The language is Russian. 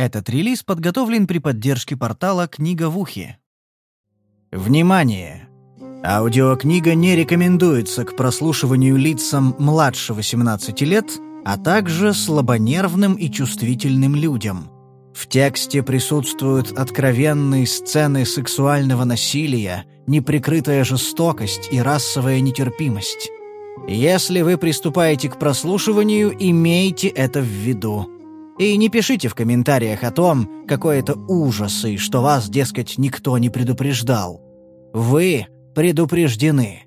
Этот релиз подготовлен при поддержке портала «Книга в ухе». Внимание! Аудиокнига не рекомендуется к прослушиванию лицам младше 18 лет, а также слабонервным и чувствительным людям. В тексте присутствуют откровенные сцены сексуального насилия, неприкрытая жестокость и расовая нетерпимость. Если вы приступаете к прослушиванию, имейте это в виду. И не пишите в комментариях о том, какой это ужас и что вас, дескать, никто не предупреждал. Вы предупреждены.